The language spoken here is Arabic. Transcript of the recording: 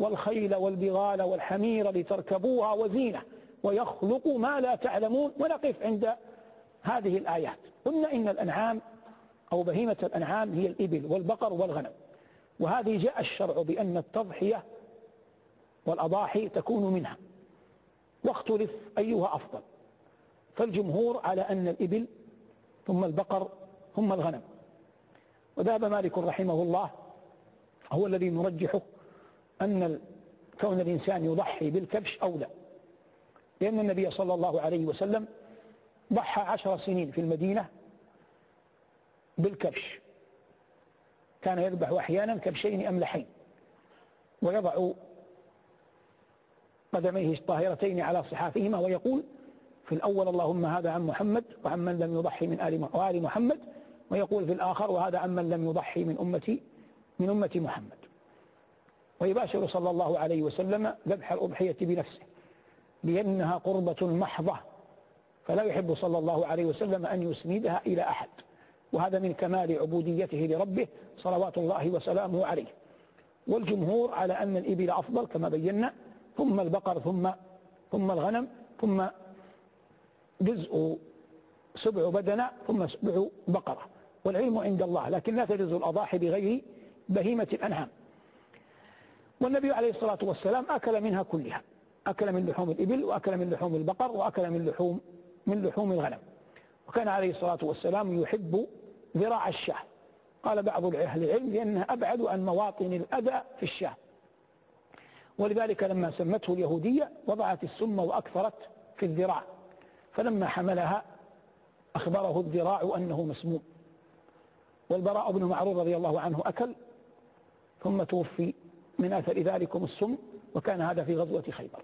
والخيل والبغال والحمير لتركبوها وزينة ويخلق ما لا تعلمون ونقف عند هذه الآيات. قلنا إن الأنعام أو بهيمة الأنعام هي الإبل والبقر والغنم. وهذه جاء الشرع بأن التضحية والأضاحي تكون منها. واختلف أيها أفضل. فالجمهور على أن الإبل ثم البقر ثم الغنم. وذهب مالك رحمه الله هو الذي نرجحه أن كون الإنسان يضحي بالكبش أولى لأن النبي صلى الله عليه وسلم ضحى عشر سنين في المدينة بالكبش. كان يذبح أحيانا كبشين أملحين. ويضع قدميه الطاهرتين على صحافهما ويقول في الأول اللهم هذا عن محمد وعن من لم يضحي من آل محمد. ويقول في الآخر وهذا عن من لم يضحي من أمتي من أمة محمد. ويباشر صلى الله عليه وسلم ذبح الأضحية بنفسه لأنها قربة محضة. فلا يحب صلى الله عليه وسلم أن يسندها إلى أحد. وهذا من كمال عبوديته لربه صلوات الله وسلامه عليه. والجمهور على أن الإبل أفضل كما بينا. ثم البقر ثم ثم الغنم ثم جزء سبع بدنة ثم سبع بقرة. والعلم عند الله لكن لا تجوز الأضاحي بغير بهيمة الأنعام. والنبي عليه الصلاة والسلام أكل منها كلها. أكل من لحوم الإبل وأكل من لحوم البقر وأكل من لحوم من لحوم الغنم. وكان عليه الصلاة والسلام يحب ذراع الشاه. قال بعض أهل العلم لأنها أبعد عن مواطن الأذى في الشاه. ولذلك لما سمته اليهودية وضعت السم وأكثرت في الذراع. فلما حملها أخبره الذراع أنه مسموم. والبراء بن معروف رضي الله عنه أكل ثم توفي من أثر ذلكم السم وكان هذا في غزوة خيبر.